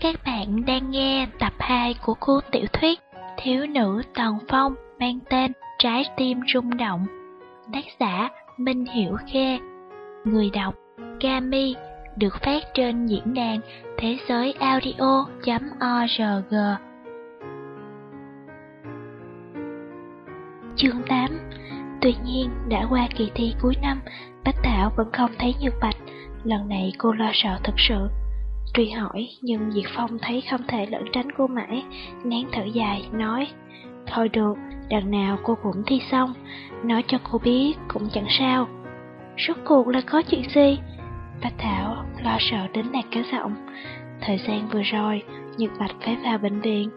Các bạn đang nghe tập 2 của cuốn tiểu thuyết Thiếu nữ Tần Phong mang tên Trái tim rung động. Tác giả Minh Hiểu Khê. Người đọc Kami, được phát trên diễn đàn thế giới audio.org. Chương 8 nhiên, đã qua kỳ thi cuối năm, Bách Thảo vẫn không thấy Nhược Bạch. Lần này cô lo sợ thật sự. Truy hỏi, nhưng Diệt Phong thấy không thể lẫn tránh cô mãi, nén thở dài, nói Thôi được, đằng nào cô cũng thi xong, nói cho cô biết cũng chẳng sao. Rốt cuộc là có chuyện gì? Bách Thảo lo sợ đến nạt cả giọng. Thời gian vừa rồi, Nhật Bạch phải vào bệnh viện.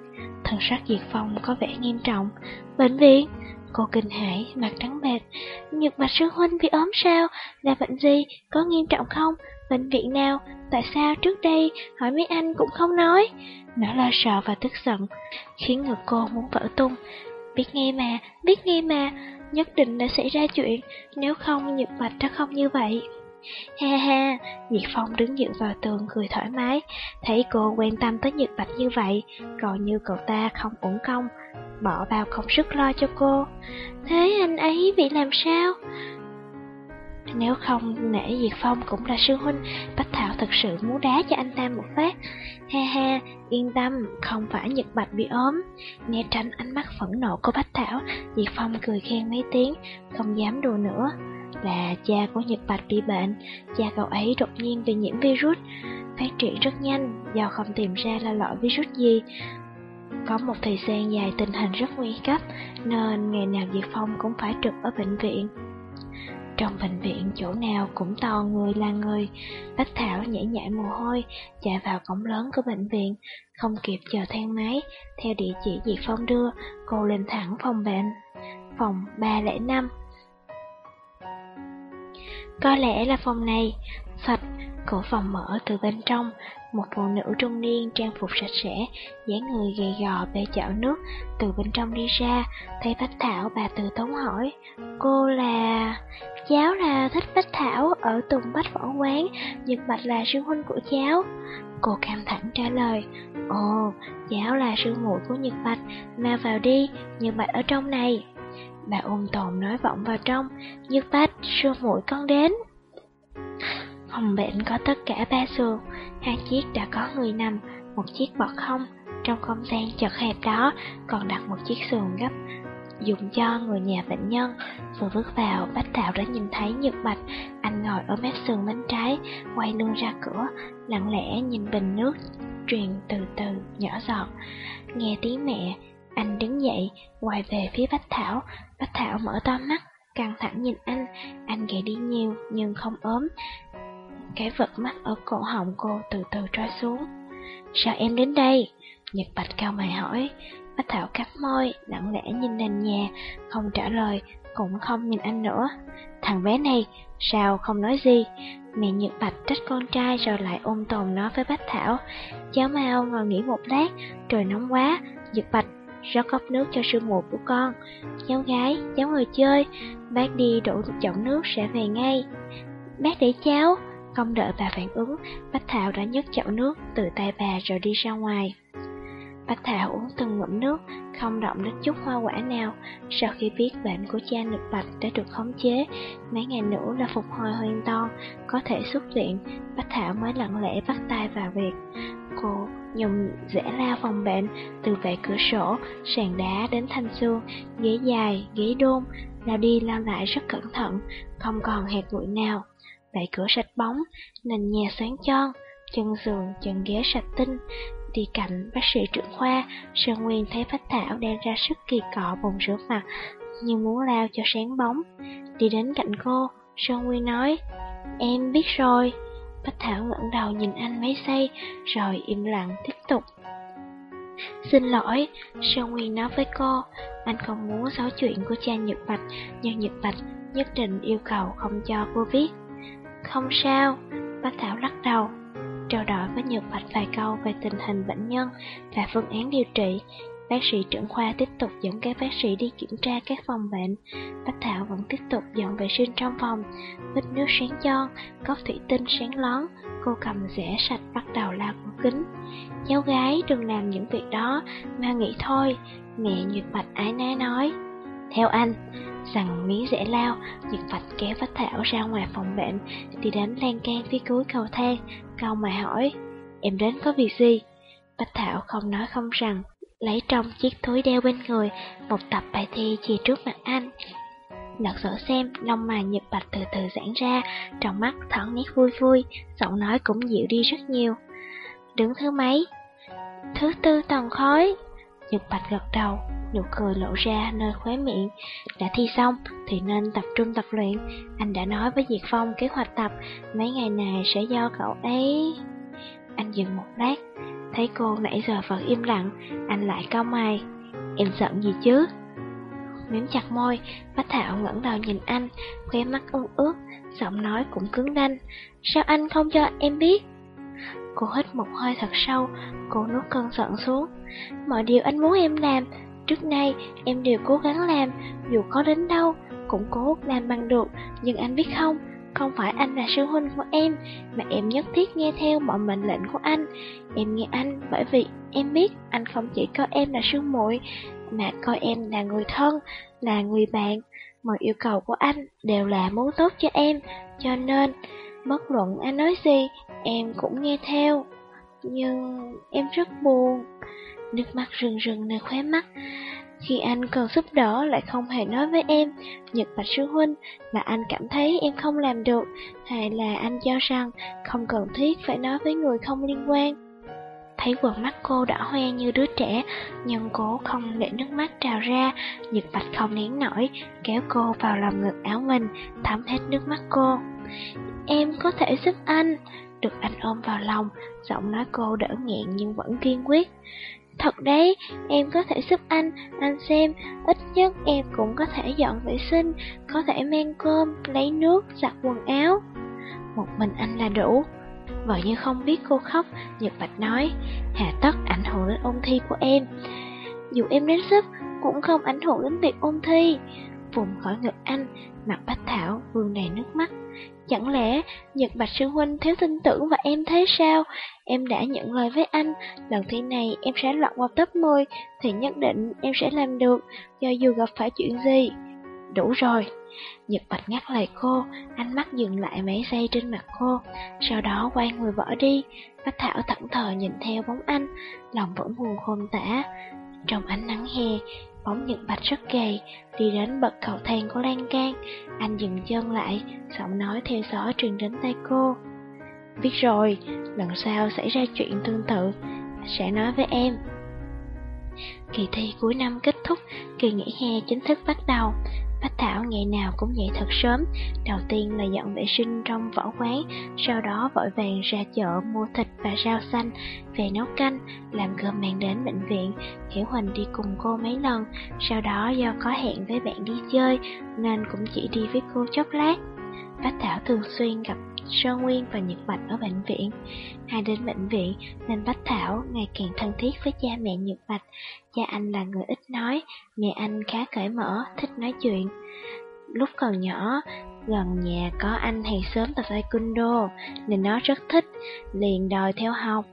Thần sắc Diệt Phong có vẻ nghiêm trọng. Bệnh viện? Cô kinh hãi, mặt trắng bệch. Nhật Bạch sư huynh bị ốm sao? Là bệnh gì? Có nghiêm trọng không? Bệnh viện nào? Tại sao trước đây hỏi mấy anh cũng không nói? Nó lo sợ và tức giận, khiến ngực cô muốn vỡ tung. Biết nghe mà, biết nghe mà, nhất định đã xảy ra chuyện, nếu không Nhật Bạch đã không như vậy. Ha ha, nhiệt Phong đứng dựa vào tường cười thoải mái, thấy cô quan tâm tới Nhật Bạch như vậy, còn như cậu ta không uổng công, bỏ bao công sức lo cho cô. Thế anh ấy bị làm sao? Nếu không nể Diệt Phong cũng là sư huynh, Bách Thảo thật sự muốn đá cho anh ta một phát. Ha ha, yên tâm, không phải Nhật Bạch bị ốm. Né tránh ánh mắt phẫn nộ của Bách Thảo, Diệt Phong cười khen mấy tiếng, không dám đùa nữa. Là cha của Nhật Bạch bị bệnh, cha cậu ấy đột nhiên bị nhiễm virus, phát triển rất nhanh do không tìm ra là loại virus gì. Có một thời gian dài tình hình rất nguy cấp, nên ngày nào diệp Phong cũng phải trực ở bệnh viện. Trong bệnh viện chỗ nào cũng to người là người. Bách Thảo nhảy nhảy mồ hôi Chạy vào cổng lớn của bệnh viện. Không kịp chờ thang máy Theo địa chỉ diệp Phong đưa Cô lên thẳng phòng bệnh. Phòng 305 Có lẽ là phòng này. Sạch Cửa phòng mở từ bên trong một phụ nữ trung niên trang phục sạch sẽ, dáng người gầy gò bê chảo nước, từ bên trong đi ra, thấy Bách Thảo bà từ tốn hỏi, cô là... Cháu là thích Bách Thảo ở Tùng Bách Võ Quán, Nhật Bạch là sư huynh của cháu. Cô cam thẳng trả lời, ồ, cháu là sư muội của Nhật Bạch, mau vào đi, Nhật Bạch ở trong này. Bà ôm tồn nói vọng vào trong, Nhật Bạch, sư muội con đến. Phòng bệnh có tất cả ba giường, hai chiếc đã có người nằm, một chiếc bọt không. Trong không gian chật hẹp đó còn đặt một chiếc giường gấp dùng cho người nhà bệnh nhân. Vừa bước vào, Bách Thảo đã nhìn thấy Nhật Bạch, anh ngồi ở mép giường bên trái, quay lưng ra cửa, lặng lẽ nhìn bình nước, truyền từ từ, nhỏ giọt. Nghe tiếng mẹ, anh đứng dậy, quay về phía Bách Thảo, Bách Thảo mở to mắt, căng thẳng nhìn anh, anh gầy đi nhiều nhưng không ốm, cái vật mắt ở cổ họng cô từ từ trôi xuống. Sao em đến đây? Nhật Bạch cao mày hỏi. Bách Thảo cắt môi, lặng lẽ nhìn nền nhà, không trả lời, cũng không nhìn anh nữa. Thằng bé này, sao không nói gì? Mẹ Nhật Bạch trách con trai rồi lại ôm tồn nói với Bách Thảo. Cháu mau ngồi nghỉ một lát, trời nóng quá. Nhật Bạch rót cốc nước cho sư muội của con. Cháu gái, cháu ngồi chơi, bác đi đổ chậu nước sẽ về ngay. Bác để cháu. Không đợi bà phản ứng, Bách Thảo đã nhấc chậu nước từ tay bà rồi đi ra ngoài. Bách Thảo uống từng ngụm nước, không động đến chút hoa quả nào. Sau khi biết bệnh của cha Nhật Bạch đã được khống chế, mấy ngày nữa là phục hồi hoàn toàn, có thể xuất viện, Bách Thảo mới lặng lẽ bắt tay vào việc. Cô dùng rẽ la phòng bệnh, từ vệ cửa sổ, sàn đá đến thanh xương, ghế dài, ghế đôn, lao đi lao lại rất cẩn thận, không còn hạt bụi nào đẩy cửa sạch bóng, nền nhà sáng tròn, chân giường, chân ghế sạch tinh. Đi cạnh bác sĩ trưởng khoa, Sơn Nguyên thấy Bách Thảo đang ra sức kỳ cọ bồn rửa mặt, như muốn lao cho sáng bóng. Đi đến cạnh cô, Sơn Nguyên nói, em biết rồi. Bách Thảo ngẩng đầu nhìn anh mấy giây, rồi im lặng tiếp tục. Xin lỗi, Sơn Nguyên nói với cô, anh không muốn xấu chuyện của cha Nhật Bạch, nhưng Nhật Bạch nhất định yêu cầu không cho cô biết. Không sao, bác Thảo lắc đầu. Trao đổi với Nhật Bạch vài câu về tình hình bệnh nhân và phương án điều trị. Bác sĩ trưởng khoa tiếp tục dẫn các bác sĩ đi kiểm tra các phòng bệnh. Bách Thảo vẫn tiếp tục dọn vệ sinh trong phòng. Bít nước sáng tròn, cốc thủy tinh sáng lón. Cô cầm rẻ sạch bắt đầu lau cửa kính. Cháu gái đừng làm những việc đó, mà nghĩ thôi. Mẹ Nhật Bạch ái nái nói. Theo anh, rằng miếng rẻ lao, Nhật Bạch kéo Bách Thảo ra ngoài phòng bệnh, thì đến lan can phía cuối cầu thang, câu mà hỏi, em đến có việc gì? Bách Thảo không nói không rằng, lấy trong chiếc túi đeo bên người, một tập bài thi chì trước mặt anh. Lật sổ xem, lông mày Nhật Bạch từ từ giãn ra, trong mắt thoáng nét vui vui, giọng nói cũng dịu đi rất nhiều. Đứng thứ mấy? Thứ tư tầng khói. Nhật Bạch gật đầu, nụ cười lộ ra nơi khóe miệng. Đã thi xong thì nên tập trung tập luyện. Anh đã nói với Diệt Phong kế hoạch tập, mấy ngày này sẽ do cậu ấy... Anh dừng một lát, thấy cô nãy giờ vẫn im lặng, anh lại cau mày. Em giận gì chứ? Miếm chặt môi, Bách Thảo ngẩng đầu nhìn anh, khóe mắt ương ướt, giọng nói cũng cứng đanh. Sao anh không cho em biết? Cô hít một hơi thật sâu, cô nuốt cơn giận xuống. Mọi điều anh muốn em làm, trước nay em đều cố gắng làm, dù có đến đâu, cũng cố làm bằng được. Nhưng anh biết không, không phải anh là sư huynh của em, mà em nhất thiết nghe theo mọi mệnh lệnh của anh. Em nghe anh bởi vì em biết anh không chỉ coi em là sư muội, mà coi em là người thân, là người bạn. Mọi yêu cầu của anh đều là muốn tốt cho em, cho nên, bất luận anh nói gì, em cũng nghe theo. Nhưng em rất buồn. Nước mắt rừng rừng nơi khóe mắt. Khi anh cần giúp đỡ lại không hề nói với em, Nhật Bạch Sư Huynh là anh cảm thấy em không làm được, hay là anh cho rằng không cần thiết phải nói với người không liên quan. Thấy quần mắt cô đỏ hoe như đứa trẻ, nhưng cô không để nước mắt trào ra, Nhật Bạch không nén nổi, kéo cô vào lòng ngực áo mình, thấm hết nước mắt cô. Em có thể giúp anh, được anh ôm vào lòng, giọng nói cô đỡ nghẹn nhưng vẫn kiên quyết. Thật đấy, em có thể giúp anh, anh xem, ít nhất em cũng có thể dọn vệ sinh, có thể mang cơm, lấy nước, giặt quần áo. Một mình anh là đủ. Vợ như không biết cô khóc, Nhật Bạch nói, hà tất ảnh hưởng đến ôn thi của em. Dù em đến giúp, cũng không ảnh hưởng đến việc ôn thi. Vùng khỏi ngực anh, mặt Bách Thảo vương đầy nước mắt. Chẳng lẽ Nhật Bạch Sư Huynh thiếu tin tưởng và em thế sao? Em đã nhận lời với anh, lần thi này em sẽ lọt vào top 10, thì nhất định em sẽ làm được, cho dù gặp phải chuyện gì. Đủ rồi. Nhật Bạch ngắt lời cô, ánh mắt dừng lại mấy giây trên mặt cô, sau đó quay người bỏ đi. Bách Thảo thẫn thờ nhìn theo bóng anh, lòng vẫn buồn khôn tả. Trong ánh nắng hè, bóng Nhật Bạch rất gầy, đi đến bậc cầu thang của lan can. Anh dừng chân lại, giọng nói theo gió truyền đến tay cô. Biết rồi, lần sau xảy ra chuyện tương tự, sẽ nói với em. Kỳ thi cuối năm kết thúc, kỳ nghỉ hè chính thức bắt đầu. Bách Thảo ngày nào cũng dậy thật sớm, đầu tiên là dọn vệ sinh trong võ quán, sau đó vội vàng ra chợ mua thịt và rau xanh, về nấu canh, làm cơm mang đến bệnh viện. Hiểu Huỳnh đi cùng cô mấy lần, sau đó do có hẹn với bạn đi chơi, nên cũng chỉ đi với cô chốc lát. Bách Thảo thường xuyên gặp Sơn Nguyên và Nhật Bạch ở bệnh viện. Hai đến bệnh viện nên Bách Thảo ngày càng thân thiết với cha mẹ Nhật Bạch. Cha anh là người ít nói, mẹ anh khá cởi mở, thích nói chuyện. Lúc còn nhỏ, gần nhà có anh hàng sớm tập taekwondo nên nó rất thích, liền đòi theo học.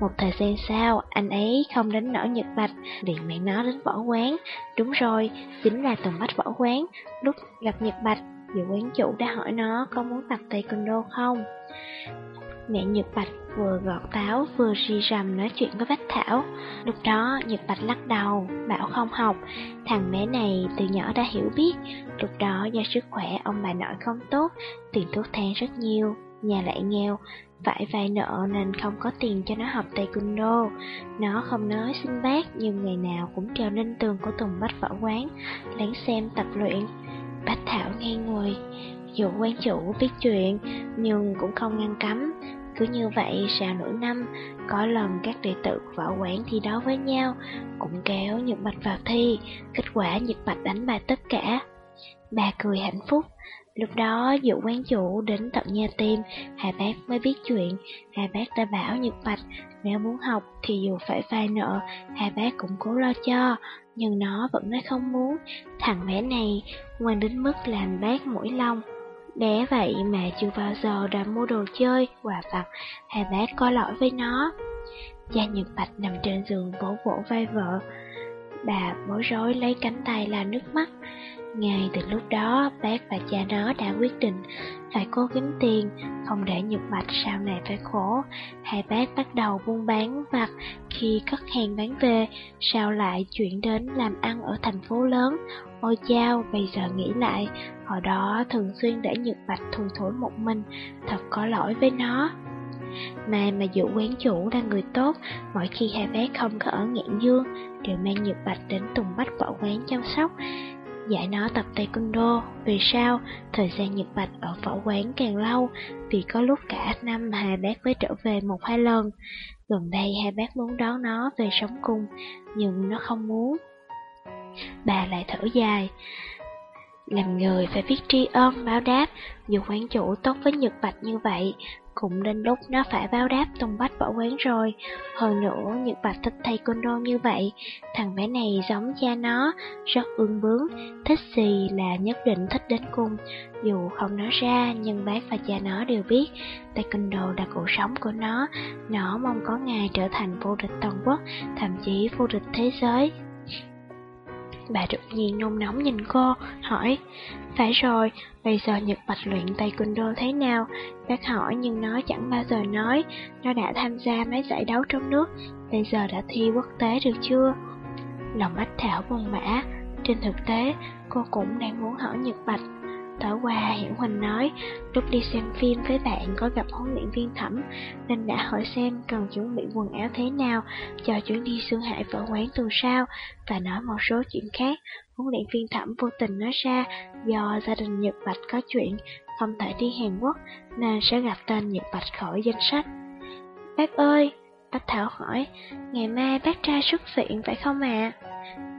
Một thời gian sau, anh ấy không đến nổi Nhật Bạch, liền mẹ nó đến võ quán. Đúng rồi, chính là Tùng Bách võ quán. Lúc gặp Nhật Bạch, Dự quán chủ đã hỏi nó có muốn tập taekwondo không? Mẹ Nhật Bạch vừa gọt táo vừa ri rầm nói chuyện với Bách Thảo. Lúc đó Nhật Bạch lắc đầu, bảo không học. Thằng bé này từ nhỏ đã hiểu biết. Lúc đó do sức khỏe ông bà nội không tốt Tiền thuốc thang rất nhiều, nhà lại nghèo. Phải vay nợ nên không có tiền cho nó học taekwondo Nó không nói xin bác nhưng ngày nào cũng treo lên tường của Tùng Bách Võ Quán Lén xem tập luyện. Bách Thảo nghe người, dù quan chủ biết chuyện nhưng cũng không ngăn cấm. Cứ như vậy sau nửa năm, có lần các đệ tử võ quán thi đấu với nhau, cũng kéo Nhật Bạch vào thi, kết quả Nhật Bạch đánh bại tất cả. Bà cười hạnh phúc, Lúc đó dụ quán chủ đến tận nhà tim Hà bác mới biết chuyện. Hà bác đã bảo Nhật Bạch nếu muốn học thì dù phải vay nợ, Hà bác cũng cố lo cho. Nhưng nó vẫn nói không muốn. Thằng bé này ngoan đến mức làm bác mũi lông. Bé vậy mà chưa bao giờ đã mua đồ chơi, quà vặt, hay bác có lỗi với nó. Cha Nhật Bạch nằm trên giường vỗ vỗ vai vợ. Bà bối rối lấy cánh tay là nước mắt. Ngay từ lúc đó, bác và cha nó đã quyết định phải cố kiếm tiền, không để Nhật Bạch sau này phải khổ. Hai bác bắt đầu buôn bán vặt khi cất hàng bán về, sau lại chuyển đến làm ăn ở thành phố lớn. Ôi chao, bây giờ nghĩ lại, hồi đó thường xuyên để Nhật Bạch thù thủi một mình, thật có lỗi với nó. Mai mà dụ quán chủ là người tốt, mỗi khi hai bé không có ở ngạn dương, đều mang Nhật Bạch đến Tùng Bách võ quán chăm sóc dạy nó tập taekwondo. Vì sao? Thời gian Nhật Bạch ở võ quán càng lâu, vì có lúc cả năm hai bác mới trở về một hai lần. Gần đây hai bác muốn đón nó về sống cùng, nhưng nó không muốn. Bà lại thở dài. Làm người phải biết tri ân báo đáp, dù quán chủ tốt với Nhật Bạch như vậy, cũng đến lúc nó phải báo đáp Tùng Bách bỏ quán rồi. Hơn nữa, Nhật Bạch thích thầy đô như vậy, thằng bé này giống cha nó, rất ương bướng, thích gì là nhất định thích đến cùng. Dù không nói ra, nhưng bác và cha nó đều biết, taekwondo là cuộc sống của nó, nó mong có ngày trở thành vô địch toàn quốc, thậm chí vô địch thế giới. Bà đột nhiên nôn nóng nhìn cô, hỏi, phải rồi, bây giờ Nhật Bạch luyện taekwondo thế nào? Bác hỏi nhưng nó chẳng bao giờ nói, nó đã tham gia mấy giải đấu trong nước, bây giờ đã thi quốc tế được chưa? Lòng Bách Thảo buồn bã, trên thực tế, cô cũng đang muốn hỏi Nhật Bạch Tối qua Hiển Huỳnh nói, lúc đi xem phim với bạn có gặp huấn luyện viên thẩm, nên đã hỏi xem cần chuẩn bị quần áo thế nào cho chuyến đi Sương Hải vỡ quán tuần sau, và nói một số chuyện khác. Huấn luyện viên thẩm vô tình nói ra, do gia đình Nhật Bạch có chuyện, không thể đi Hàn Quốc, nên sẽ gặp tên Nhật Bạch khỏi danh sách. Bác ơi, bác Thảo hỏi, ngày mai bác trai xuất viện phải không ạ? À?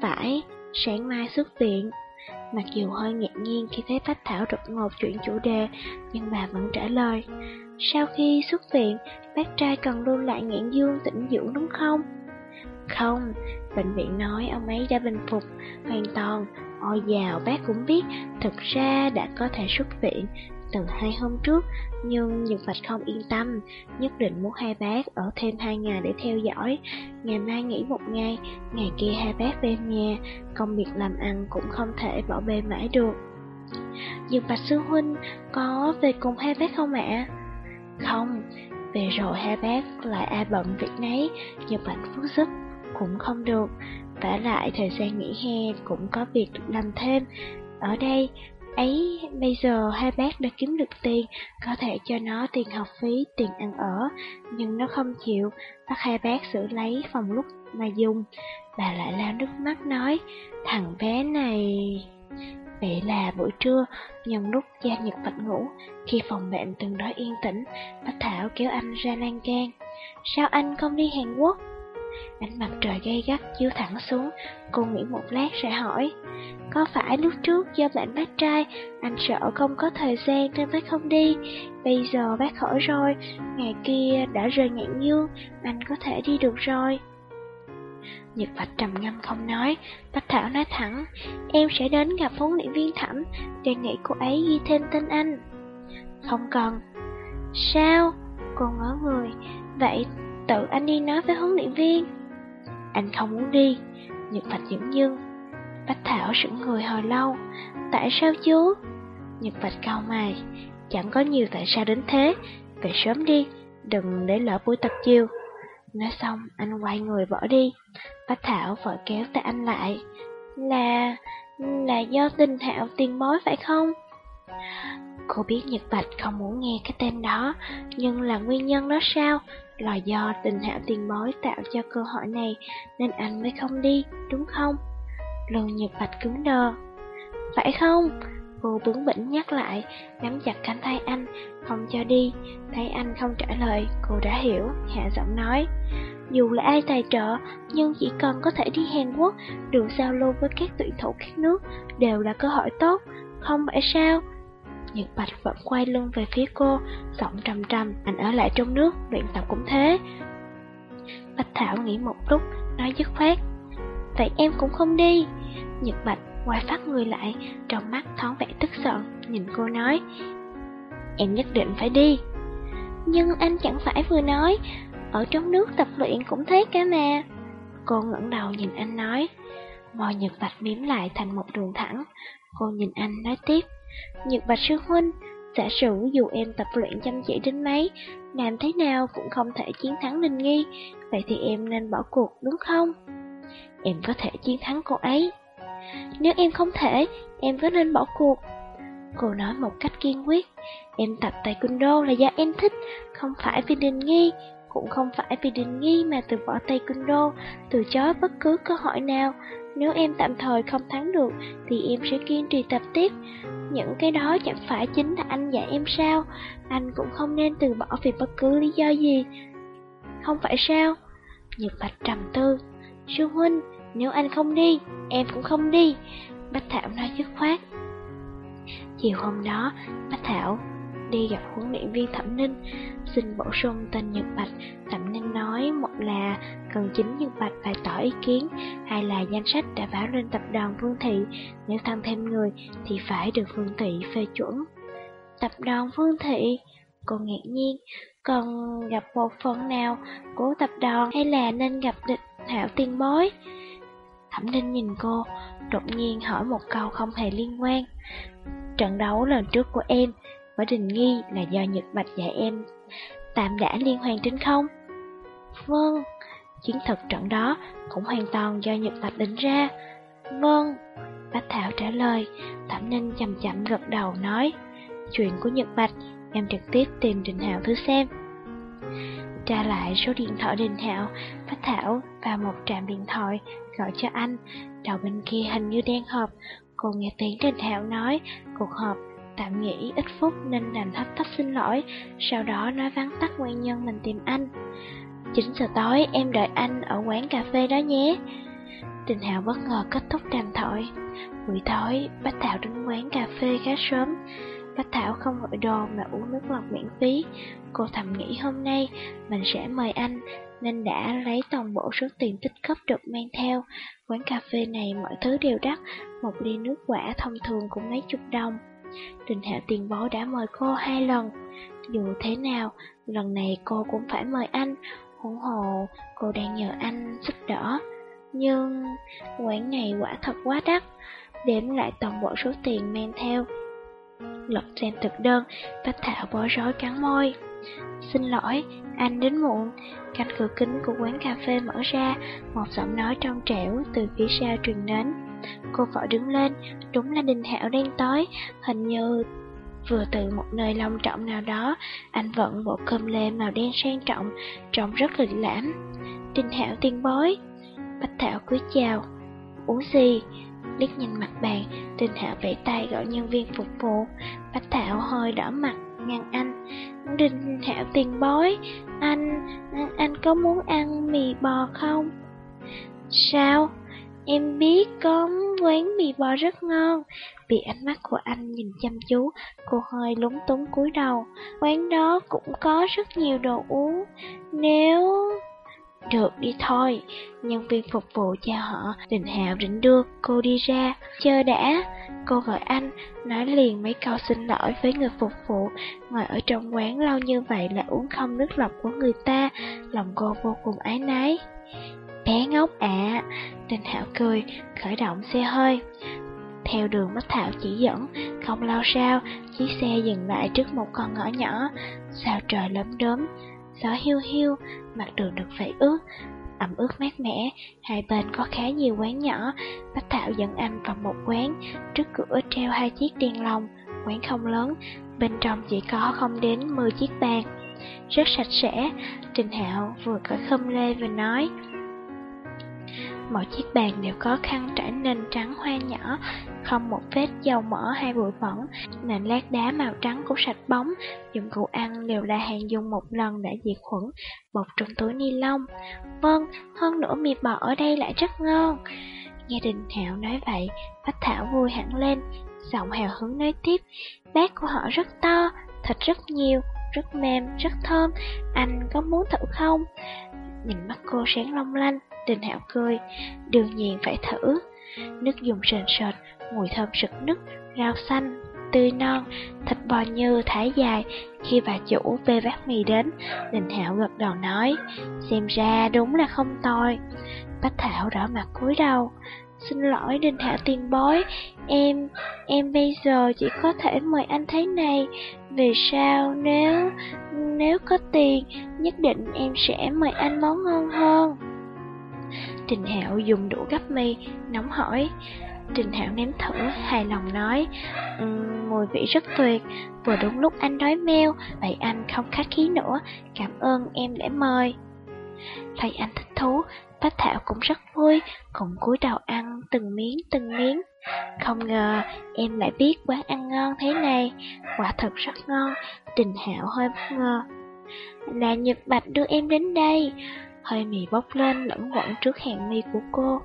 Phải, sáng mai xuất viện. Mặc dù hơi ngạc nhiên khi thấy Bách Thảo đột ngột chuyển chủ đề, nhưng bà vẫn trả lời. Sau khi xuất viện, bác trai cần lưu lại ngạn dương tĩnh dưỡng đúng không? Không, bệnh viện nói ông ấy đã bình phục, hoàn toàn. Ôi dào, bác cũng biết, thực ra đã có thể xuất viện, từ hai hôm trước, nhưng Nhật Bạch không yên tâm, nhất định muốn hai bác ở thêm hai ngày để theo dõi. Ngày mai nghỉ một ngày, ngày kia hai bác về nhà, công việc làm ăn cũng không thể bỏ bê mãi được. Nhật Bạch Sư Huynh có về cùng hai bác không ạ? Không, về rồi hai bác lại ai bận việc nấy, Nhật Bạch phước sức cũng không được. vả lại thời gian nghỉ hè cũng có việc làm thêm. Ở đây, Ấy, bây giờ hai bác đã kiếm được tiền, có thể cho nó tiền học phí, tiền ăn ở, nhưng nó không chịu, bắt hai bác xử lấy phòng lúc mà dùng. Bà lại lao nước mắt nói, thằng bé này... Vậy là buổi trưa, nhân lúc gia Nhật Bạch ngủ, khi phòng bệnh từng đó yên tĩnh, Bách Thảo kéo anh ra lan can. Sao anh không đi Hàn Quốc? Ánh mặt trời gay gắt chiếu thẳng xuống, cô nghĩ một lát sẽ hỏi. Có phải lúc trước do bạn bác trai, anh sợ không có thời gian nên bác không đi. Bây giờ bác khỏi rồi, ngày kia đã rời ngạn dương, anh có thể đi được rồi. Nhật Bạch trầm ngâm không nói, Bách Thảo nói thẳng, em sẽ đến gặp huấn luyện viên thẩm, đề nghị cô ấy ghi thêm tên anh. Không cần. Sao? Cô ngỡ người, vậy tự anh đi nói với huấn luyện viên. Anh không muốn đi, Nhật Bạch dững dưng. Bách Thảo sững người hồi lâu, tại sao chú? Nhật Bạch cau mày, chẳng có nhiều tại sao đến thế, về sớm đi, đừng để lỡ buổi tập chiều. Nói xong, anh quay người bỏ đi. Bách Thảo vội kéo tay anh lại. Là... là do tình hạo tiền bối phải không? Cô biết Nhật Bạch không muốn nghe cái tên đó, nhưng là nguyên nhân đó sao? Là do tình hảo tiền bối tạo cho cơ hội này, nên anh mới không đi, đúng không? Lưu Nhật Bạch cứng đờ. Phải không? Cô bướng bỉnh nhắc lại, nắm chặt cánh tay anh, không cho đi. Thấy anh không trả lời, cô đã hiểu, hạ giọng nói. Dù là ai tài trợ, nhưng chỉ cần có thể đi Hàn Quốc, được giao lưu với các tuyển thủ các nước, đều là cơ hội tốt, không phải sao? Nhật Bạch vẫn quay lưng về phía cô, giọng trầm trầm, anh ở lại trong nước, luyện tập cũng thế. Bạch Thảo nghĩ một lúc, nói dứt khoát. Vậy em cũng không đi. Nhật Bạch quay phát người lại, trong mắt thoáng vẻ tức giận, nhìn cô nói. Em nhất định phải đi. Nhưng anh chẳng phải vừa nói, ở trong nước tập luyện cũng thế cả mà. Cô ngẩng đầu nhìn anh nói. Môi Nhật Bạch miếm lại thành một đường thẳng. Cô nhìn anh nói tiếp. Nhật Bạch sư huynh, giả sử dù em tập luyện chăm chỉ đến mấy, làm thế nào cũng không thể chiến thắng Ninh Nghi, vậy thì em nên bỏ cuộc đúng không? Em có thể chiến thắng cô ấy. Nếu em không thể, em có nên bỏ cuộc. Cô nói một cách kiên quyết, em tập taekwondo là do em thích, không phải vì Ninh Nghi, cũng không phải vì Đình Nghi mà từ bỏ taekwondo, từ chối bất cứ cơ hội nào. Nếu em tạm thời không thắng được, thì em sẽ kiên trì tập tiếp. Những cái đó chẳng phải chính là anh dạy em sao? Anh cũng không nên từ bỏ vì bất cứ lý do gì. Không phải sao? Nhật Bạch trầm tư. Sư huynh, nếu anh không đi, em cũng không đi. Bách Thảo nói dứt khoát. Chiều hôm đó, Bách Thảo đi gặp huấn luyện viên Thẩm Ninh, xin bổ sung tên Nhật Bạch. Thẩm Ninh nói một là cần chính Nhật Bạch bày tỏ ý kiến, hai là danh sách đã báo lên tập đoàn Vương Thị, nếu tăng thêm người thì phải được Vương Thị phê chuẩn. Tập đoàn Vương Thị, cô ngạc nhiên, cần gặp một phần nào của tập đoàn hay là nên gặp địch hảo tiên bối? Thẩm Ninh nhìn cô, đột nhiên hỏi một câu không hề liên quan. Trận đấu lần trước của em với Đình Nghi là do Nhật Bạch dạy em tạm đã liên hoàn trên không? Vâng, chiến thuật trận đó cũng hoàn toàn do Nhật Bạch định ra. Vâng, Bách Thảo trả lời, Thẩm Ninh chậm chậm gật đầu nói, chuyện của Nhật Bạch em trực tiếp tìm Đình Hạo thử xem. Tra lại số điện thoại Đình Hạo, Bách Thảo vào một trạm điện thoại gọi cho anh, đầu bên kia hình như đang họp, cô nghe tiếng Đình Hạo nói cuộc họp tạm nghĩ ít phút nên đành thấp thấp xin lỗi, sau đó nói vắn tắt nguyên nhân mình tìm anh. 9 giờ tối em đợi anh ở quán cà phê đó nhé. Tình Hạo bất ngờ kết thúc đàm thoại. Buổi tối, Bách Thảo đến quán cà phê khá sớm. Bách Thảo không gọi đồ mà uống nước lọc miễn phí. Cô thầm nghĩ hôm nay mình sẽ mời anh, nên đã lấy toàn bộ số tiền tích cấp được mang theo. Quán cà phê này mọi thứ đều đắt, một ly nước quả thông thường cũng mấy chục đồng. Trình Hạ tiền bối đã mời cô hai lần. Dù thế nào, lần này cô cũng phải mời anh, huống hồ cô đang nhờ anh giúp đỡ. Nhưng quán này quả thật quá đắt, đếm lại toàn bộ số tiền mang theo. Lật xem thực đơn, Bách Thảo bối rối cắn môi. Xin lỗi, anh đến muộn. Cánh cửa kính của quán cà phê mở ra, một giọng nói trong trẻo từ phía sau truyền đến. Cô vội đứng lên, đúng là Đình Hạo đen tối, hình như vừa từ một nơi long trọng nào đó, anh vận bộ cơm lê màu đen sang trọng, trông rất lịch lãm. Đình Hạo tiên bối, Bách Thảo cúi chào, uống gì? Liếc nhìn mặt bàn, Đình Hạo vẫy tay gọi nhân viên phục vụ, Bách Thảo hơi đỏ mặt, ngăn anh. Đình Hạo tiền bối, anh, anh có muốn ăn mì bò không? Sao? Em biết có quán mì bò rất ngon. Bị ánh mắt của anh nhìn chăm chú, cô hơi lúng túng cúi đầu. Quán đó cũng có rất nhiều đồ uống. Nếu... Được đi thôi, nhân viên phục vụ cho họ, Đình Hạo định đưa cô đi ra, chờ đã. Cô gọi anh, nói liền mấy câu xin lỗi với người phục vụ, ngồi ở trong quán lâu như vậy là uống không nước lọc của người ta, lòng cô vô cùng ái nái. Bé ngốc ạ, à. Đình Thảo cười, khởi động xe hơi. Theo đường Bách Thảo chỉ dẫn, không lâu sau, chiếc xe dừng lại trước một con ngõ nhỏ, sao trời lấm đốm, gió hiu hiu, mặt đường được vẩy ướt, ẩm ướt mát mẻ, hai bên có khá nhiều quán nhỏ. Bách Thảo dẫn anh vào một quán, trước cửa treo hai chiếc đèn lồng, quán không lớn, bên trong chỉ có không đến 10 chiếc bàn. Rất sạch sẽ, Trình Hạo vừa cởi khâm lê vừa nói, Mỗi chiếc bàn đều có khăn trải nền trắng hoa nhỏ, không một vết dầu mỡ hay bụi bẩn, nền lát đá màu trắng cũng sạch bóng, dụng cụ ăn đều là hàng dùng một lần đã diệt khuẩn, bọc trong túi ni lông. Vâng, hơn nữa mì bò ở đây lại rất ngon. Gia đình Hạo nói vậy, Bách Thảo vui hẳn lên, Giọng hào hứng nói tiếp, bát của họ rất to, thịt rất nhiều, rất mềm, rất thơm, anh có muốn thử không? Nhìn mắt cô sáng long lanh, Đình Hạo cười, đương nhiên phải thử. Nước dùng sền sệt, mùi thơm sực nức, rau xanh, tươi non, thịt bò như thái dài. Khi bà chủ bê vác mì đến, Đình Hạo gật đầu nói, xem ra đúng là không tồi. Bách Thảo đỏ mặt cúi đầu, xin lỗi Đình Hạo tiền bối, em, em bây giờ chỉ có thể mời anh thế này, vì sao nếu, nếu có tiền, nhất định em sẽ mời anh món ngon hơn. Trình Hạo dùng đũa gắp mi, nóng hỏi. Trình Hạo nếm thử, hài lòng nói, um, mùi vị rất tuyệt, vừa đúng lúc anh đói meo, vậy anh không khách khí nữa, cảm ơn em đã mời. Thấy anh thích thú, Bách Thảo cũng rất vui, cùng cúi đầu ăn từng miếng từng miếng. Không ngờ em lại biết quán ăn ngon thế này, quả thật rất ngon, Trình Hạo hơi bất ngờ. Là Nhật Bạch đưa em đến đây, hơi mì bốc lên lẫn quẩn trước hàng mi của cô.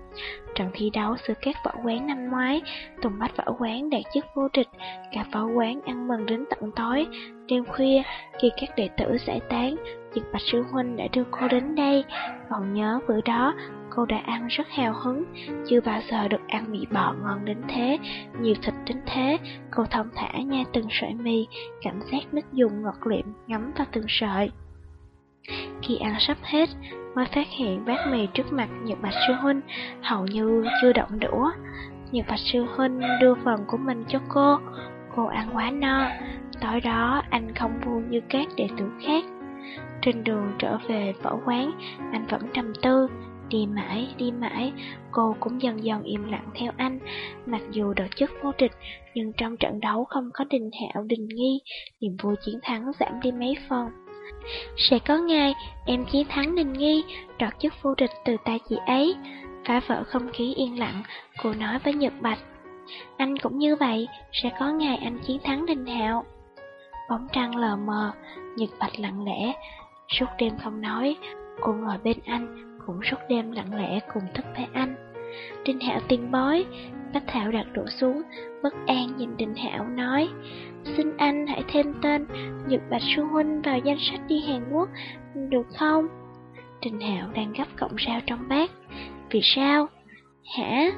Trận thi đấu giữa các võ quán năm ngoái, Tùng Bách võ quán đạt chức vô địch, cả võ quán ăn mừng đến tận tối. Đêm khuya, khi các đệ tử giải tán, Diệp Bạch Sư Huynh đã đưa cô đến đây. Còn nhớ bữa đó, cô đã ăn rất hào hứng, chưa bao giờ được ăn mì bò ngon đến thế, nhiều thịt đến thế. Cô thông thả nha từng sợi mì, cảm giác nước dùng ngọt liệm ngấm vào từng sợi. Khi ăn sắp hết, mới phát hiện bát mì trước mặt Nhật Bạch Sư Huynh hầu như chưa động đũa. Nhật Bạch Sư Huynh đưa phần của mình cho cô, cô ăn quá no, tối đó anh không vui như các đệ tử khác. Trên đường trở về võ quán, anh vẫn trầm tư, đi mãi, đi mãi, cô cũng dần dần im lặng theo anh. Mặc dù đợt chức vô địch, nhưng trong trận đấu không có đình hạo đình nghi, niềm vui chiến thắng giảm đi mấy phần. Sẽ có ngày em chiến thắng Ninh Nghi, đoạt chức vô địch từ tay chị ấy. Phá vỡ không khí yên lặng, cô nói với Nhật Bạch. Anh cũng như vậy, sẽ có ngày anh chiến thắng Đình Hạo. Bóng trăng lờ mờ, Nhật Bạch lặng lẽ, suốt đêm không nói, cô ngồi bên anh, cũng suốt đêm lặng lẽ cùng thức với anh. Đình Hạo tiền bối Bách Thảo đặt đổ xuống, bất an nhìn Đình Hạo nói, xin anh hãy thêm tên Nhật Bạch Sư Huynh vào danh sách đi Hàn Quốc, được không? Đình Hạo đang gấp cọng rau trong bát. Vì sao? Hả?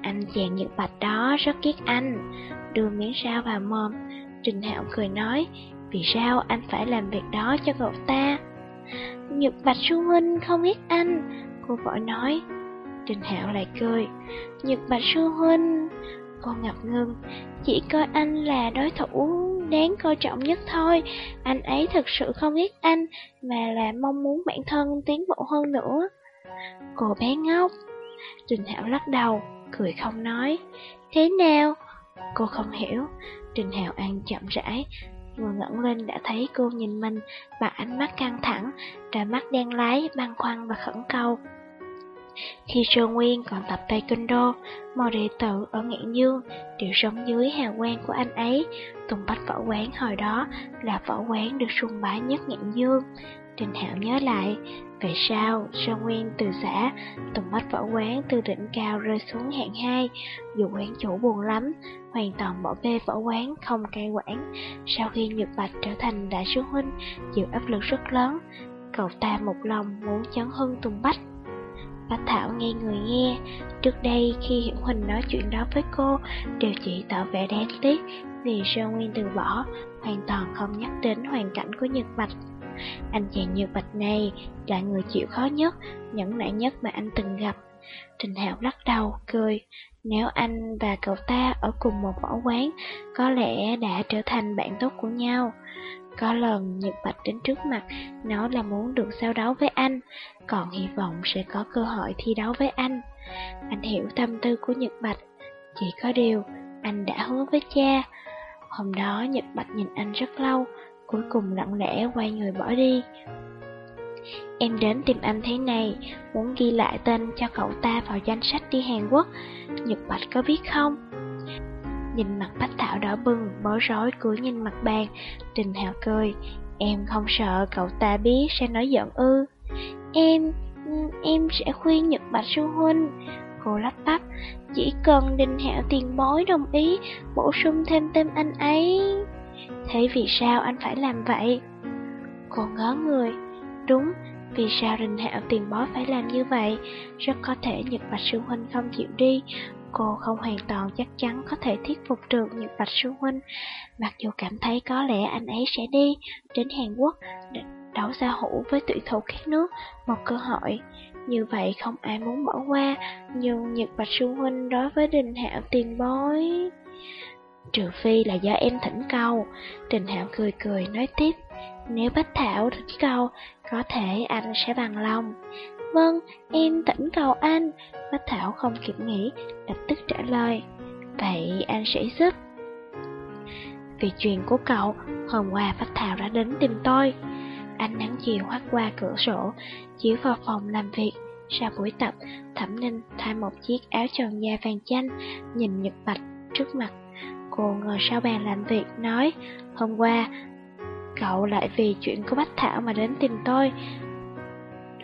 Anh chàng Nhật Bạch đó rất ghét anh. Đưa miếng rau vào mồm. Trình Hạo cười nói, vì sao anh phải làm việc đó cho cậu ta? Nhật Bạch Sư Huynh không ghét anh. Cô vội nói. Trình Hạo lại cười. Nhật Bạch Sư Huynh... Cô ngập ngừng, chỉ coi anh là đối thủ đáng coi trọng nhất thôi. Anh ấy thực sự không ghét anh, mà là mong muốn bản thân tiến bộ hơn nữa. Cô bé ngốc. Trình Hạo lắc đầu, cười không nói. Thế nào? Cô không hiểu. Trình Hạo ăn chậm rãi, vừa ngẩng lên đã thấy cô nhìn mình bằng ánh mắt căng thẳng, trà mắt đen lái, băn khoăn và khẩn cầu. Khi Sơ Nguyên còn tập taekwondo, mọi đệ tử ở Ngạn Dương đều sống dưới hào quang của anh ấy. Tùng Bách Võ Quán hồi đó là võ quán được sùng bái nhất Ngạn Dương. Trình Hạo nhớ lại, về sau Sơ Nguyên từ xã, Tùng Bách Võ Quán từ đỉnh cao rơi xuống hạng hai. Dù quán chủ buồn lắm, hoàn toàn bỏ bê võ quán không cai quản. Sau khi Nhật Bạch trở thành đại sứ huynh, chịu áp lực rất lớn, cậu ta một lòng muốn chấn hưng Tùng Bách. Bách Thảo nghe người nghe, trước đây khi Hiểu Huỳnh nói chuyện đó với cô, đều chỉ tỏ vẻ đáng tiếc vì Sơn Nguyên từ bỏ, hoàn toàn không nhắc đến hoàn cảnh của Nhật Bạch. Anh chàng Nhật Bạch này là người chịu khó nhất, nhẫn nại nhất mà anh từng gặp. Trình Hạo lắc đầu, cười. Nếu anh và cậu ta ở cùng một võ quán, có lẽ đã trở thành bạn tốt của nhau. Có lần Nhật Bạch đến trước mặt, nói là muốn được giao đấu với anh, còn hy vọng sẽ có cơ hội thi đấu với anh. Anh hiểu tâm tư của Nhật Bạch, chỉ có điều anh đã hứa với cha. Hôm đó Nhật Bạch nhìn anh rất lâu, cuối cùng lặng lẽ quay người bỏ đi. Em đến tìm anh thế này, muốn ghi lại tên cho cậu ta vào danh sách đi Hàn Quốc. Nhật Bạch có biết không? Nhìn mặt Bách Thảo đỏ bừng, bối rối cúi nhìn mặt bàn. Trình Hạo cười, em không sợ cậu ta biết sẽ nói giận ư. Em, em sẽ khuyên Nhật Bạch Sư Huynh. Cô lắp bắp, chỉ cần Đình Hạo tiền bối đồng ý bổ sung thêm tên anh ấy. Thế vì sao anh phải làm vậy? Cô ngớ người, đúng, vì sao Đình Hạo tiền bối phải làm như vậy? Rất có thể Nhật Bạch Sư Huynh không chịu đi. Cô không hoàn toàn chắc chắn có thể thuyết phục được Nhật Bạch Sư Huynh. Mặc dù cảm thấy có lẽ anh ấy sẽ đi đến Hàn Quốc đấu gia hữu với tuyển thủ các nước một cơ hội. Như vậy không ai muốn bỏ qua, nhưng Nhật Bạch Sư Huynh đối với Đình Hạo tiền bối... Trừ phi là do em thỉnh cầu, Đình Hạo cười cười nói tiếp, nếu Bách Thảo thỉnh cầu, có thể anh sẽ bằng lòng. Vâng, em thỉnh cầu anh, Bách Thảo không kịp nghĩ, lập tức trả lời, vậy anh sẽ giúp. Vì chuyện của cậu, hôm qua Bách Thảo đã đến tìm tôi. Ánh nắng chiều hoắt qua cửa sổ, chiếu vào phòng làm việc. Sau buổi tập, Thẩm Ninh thay một chiếc áo tròn da vàng chanh, nhìn Nhật Bạch trước mặt. Cô ngồi sau bàn làm việc, nói, hôm qua, cậu lại vì chuyện của Bách Thảo mà đến tìm tôi.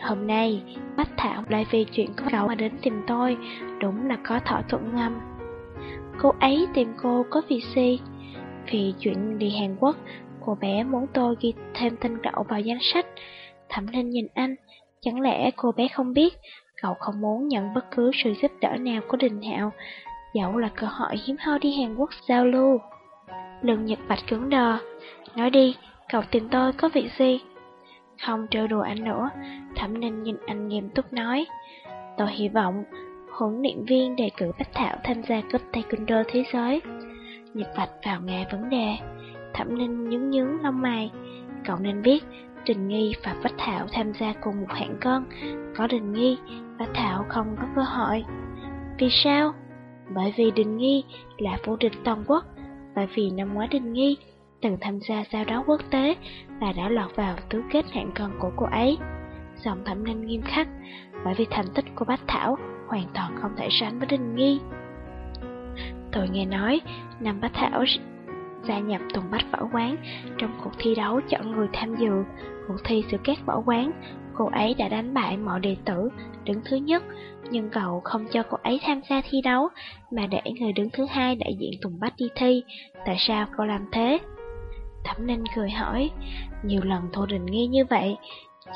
Hôm nay, Bách Thảo lại vì chuyện của cậu mà đến tìm tôi, đúng là có thỏa thuận ngầm. Cô ấy tìm cô có vì gì? Vì chuyện đi Hàn Quốc, cô bé muốn tôi ghi thêm tên cậu vào danh sách. Thẩm Linh nhìn anh, chẳng lẽ cô bé không biết cậu không muốn nhận bất cứ sự giúp đỡ nào của Đình Hạo, dẫu là cơ hội hiếm hoi đi Hàn Quốc giao lưu. Lương Nhật Bạch cứng đờ, nói đi, cậu tìm tôi có việc gì? Không trêu đùa anh nữa, Thẩm Ninh nhìn anh nghiêm túc nói, tôi hy vọng huấn luyện viên đề cử Bách Thảo tham gia cúp taekwondo thế giới. Nhật Bạch vào nghe vấn đề. Thẩm Ninh nhướng nhướng lông mày. Cậu nên biết, Trình Nghi và Bách Thảo tham gia cùng một hạng cân. Có Đình Nghi, Bách Thảo không có cơ hội. Vì sao? Bởi vì Đình Nghi là vô địch toàn quốc. Bởi vì năm ngoái Đình Nghi từng tham gia giao đấu quốc tế và đã lọt vào tứ kết hạng cân của cô ấy. Giọng thẩm ninh nghiêm khắc, bởi vì thành tích của Bách Thảo hoàn toàn không thể sánh với Đình Nghi. Tôi nghe nói, năm Bách Thảo gia nhập Tùng Bách Võ Quán trong cuộc thi đấu chọn người tham dự cuộc thi sự kết võ quán. Cô ấy đã đánh bại mọi đệ tử, đứng thứ nhất, nhưng cậu không cho cô ấy tham gia thi đấu, mà để người đứng thứ hai đại diện Tùng Bách đi thi. Tại sao cô làm thế? Thẩm Ninh cười hỏi, nhiều lần Thô Đình nghi như vậy,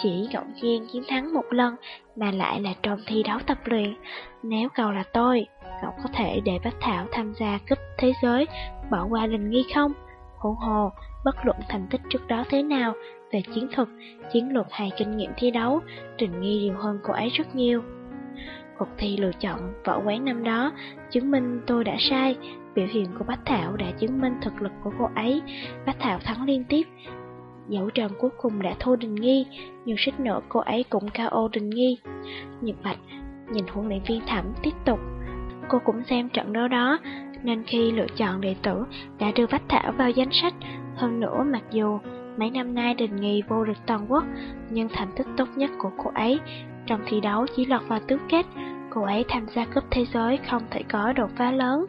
chỉ ngẫu nhiên chiến thắng một lần mà lại là trong thi đấu tập luyện. Nếu cậu là tôi, cậu có thể để Bách Thảo tham gia cúp thế giới, bỏ qua Đình Nghi không? hỗn hồ, bất luận thành tích trước đó thế nào, về chiến thuật, chiến lược hay kinh nghiệm thi đấu, Đình Nghi nhiều hơn cô ấy rất nhiều. Cuộc thi lựa chọn võ quán năm đó chứng minh tôi đã sai, biểu hiện của Bách Thảo đã chứng minh thực lực của cô ấy. Bách Thảo thắng liên tiếp, Dẫu trần cuối cùng đã thua Đình Nghi, nhưng suýt nữa cô ấy cũng cao Đình Nghi. Nhật Bạch nhìn huấn luyện viên thẩm tiếp tục. Cô cũng xem trận đấu đó, nên khi lựa chọn đệ tử đã đưa Bách Thảo vào danh sách. Hơn nữa mặc dù mấy năm nay Đình Nghi vô địch toàn quốc, nhưng thành tích tốt nhất của cô ấy trong thi đấu chỉ lọt vào tứ kết. Cô ấy tham gia cúp thế giới không thể có đột phá lớn.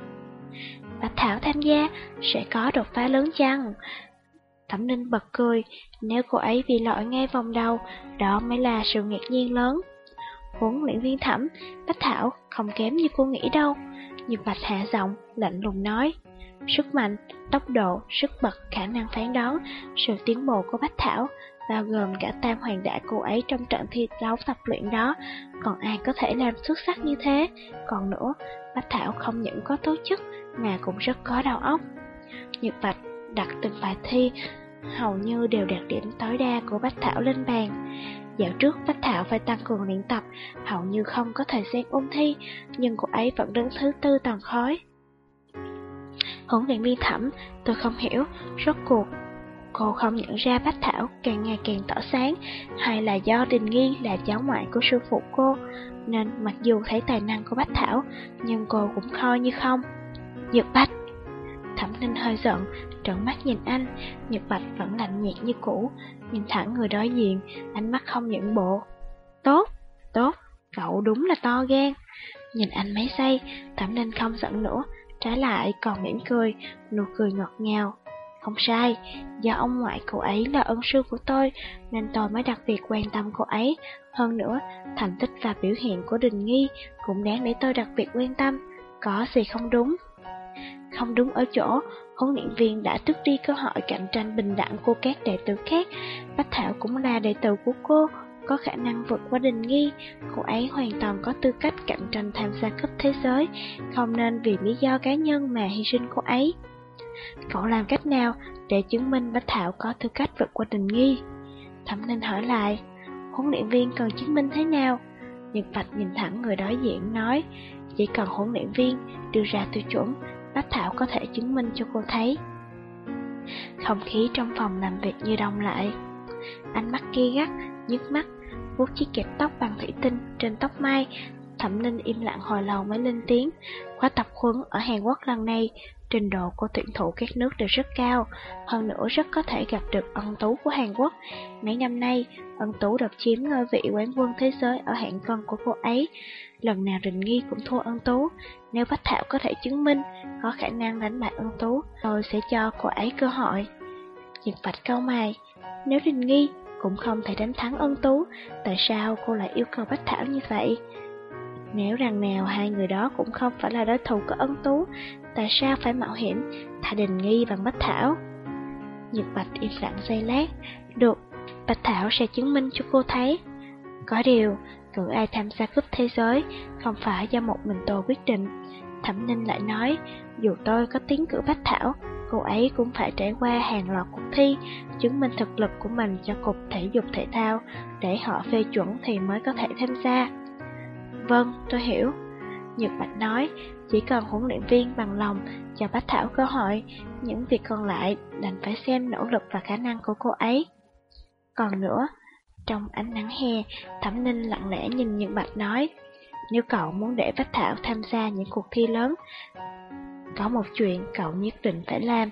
Bạch Thảo tham gia sẽ có đột phá lớn chăng? Thẩm Ninh bật cười, nếu cô ấy bị loại ngay vòng đầu, đó mới là sự ngạc nhiên lớn. Huấn luyện viên Thẩm, Bách Thảo không kém như cô nghĩ đâu. Như Bạch hạ giọng, lạnh lùng nói. Sức mạnh, tốc độ, sức bật, khả năng phán đoán, sự tiến bộ của Bách Thảo, bao gồm cả tam hoàng đại cô ấy trong trận thi đấu tập luyện đó, còn ai có thể làm xuất sắc như thế? Còn nữa, Bách Thảo không những có tố chất, mà cũng rất có đầu óc. Nhật Bạch đặt từng bài thi hầu như đều đạt điểm tối đa của Bách Thảo lên bàn. Dạo trước Bách Thảo phải tăng cường luyện tập, hầu như không có thời gian ôn thi, nhưng cô ấy vẫn đứng thứ tư toàn khói. Huấn luyện viên thẩm, tôi không hiểu, rốt cuộc cô không nhận ra Bách Thảo càng ngày càng tỏ sáng, hay là do Đình Nghi là cháu ngoại của sư phụ cô, nên mặc dù thấy tài năng của Bách Thảo, nhưng cô cũng coi như không. Nhật Bạch Thẩm Ninh hơi giận, trợn mắt nhìn anh, Nhật Bạch vẫn lạnh nhạt như cũ, nhìn thẳng người đối diện, ánh mắt không nhận bộ. Tốt, tốt, cậu đúng là to gan. Nhìn anh mấy giây, Thẩm Ninh không giận nữa, trái lại còn mỉm cười, nụ cười ngọt ngào. Không sai, do ông ngoại cậu ấy là ân sư của tôi, nên tôi mới đặc biệt quan tâm cậu ấy. Hơn nữa, thành tích và biểu hiện của Đình Nghi cũng đáng để tôi đặc biệt quan tâm. Có gì không đúng? Không đúng ở chỗ, huấn luyện viên đã tước đi cơ hội cạnh tranh bình đẳng của các đệ tử khác. Bách Thảo cũng là đệ tử của cô, có khả năng vượt qua đình nghi, cô ấy hoàn toàn có tư cách cạnh tranh tham gia cấp thế giới, không nên vì lý do cá nhân mà hy sinh cô ấy. Cậu làm cách nào để chứng minh Bách Thảo có tư cách vượt qua đình nghi? Thẩm Ninh hỏi lại, huấn luyện viên cần chứng minh thế nào? Nhật Bạch nhìn thẳng người đối diện nói, chỉ cần huấn luyện viên đưa ra tiêu chuẩn, Bách Thảo có thể chứng minh cho cô thấy. Không khí trong phòng làm việc như đông lại. Ánh mắt kia gắt, nhức mắt, vuốt chiếc kẹp tóc bằng thủy tinh trên tóc mai. Thẩm Ninh im lặng hồi lâu mới lên tiếng. Khóa tập huấn ở Hàn Quốc lần này, trình độ của tuyển thủ các nước đều rất cao, hơn nữa rất có thể gặp được ân tú của Hàn Quốc. Mấy năm nay, ân tú độc chiếm ngôi vị quán quân thế giới ở hạng cân của cô ấy. Lần nào Rình Nghi cũng thua ân tú. Nếu Bách Thảo có thể chứng minh có khả năng đánh bại ân tú, tôi sẽ cho cô ấy cơ hội. Nhật Bạch câu mày, nếu Rình Nghi cũng không thể đánh thắng ân tú, tại sao cô lại yêu cầu Bách Thảo như vậy? Nếu rằng nào hai người đó cũng không phải là đối thủ của ân tú, tại sao phải mạo hiểm thà đình nghi bằng Bách Thảo? Nhật Bạch im lặng giây lát, được, Bạch Thảo sẽ chứng minh cho cô thấy. Có điều, cử ai tham gia cúp thế giới không phải do một mình tôi quyết định. Thẩm Ninh lại nói, dù tôi có tiến cử Bách Thảo, cô ấy cũng phải trải qua hàng loạt cuộc thi, chứng minh thực lực của mình cho Cục Thể dục Thể thao, để họ phê chuẩn thì mới có thể tham gia. Vâng, tôi hiểu. Nhật Bạch nói, chỉ cần huấn luyện viên bằng lòng cho Bách Thảo cơ hội, những việc còn lại đành phải xem nỗ lực và khả năng của cô ấy. Còn nữa, trong ánh nắng hè, Thẩm Ninh lặng lẽ nhìn Nhật Bạch nói, nếu cậu muốn để Bách Thảo tham gia những cuộc thi lớn, có một chuyện cậu nhất định phải làm.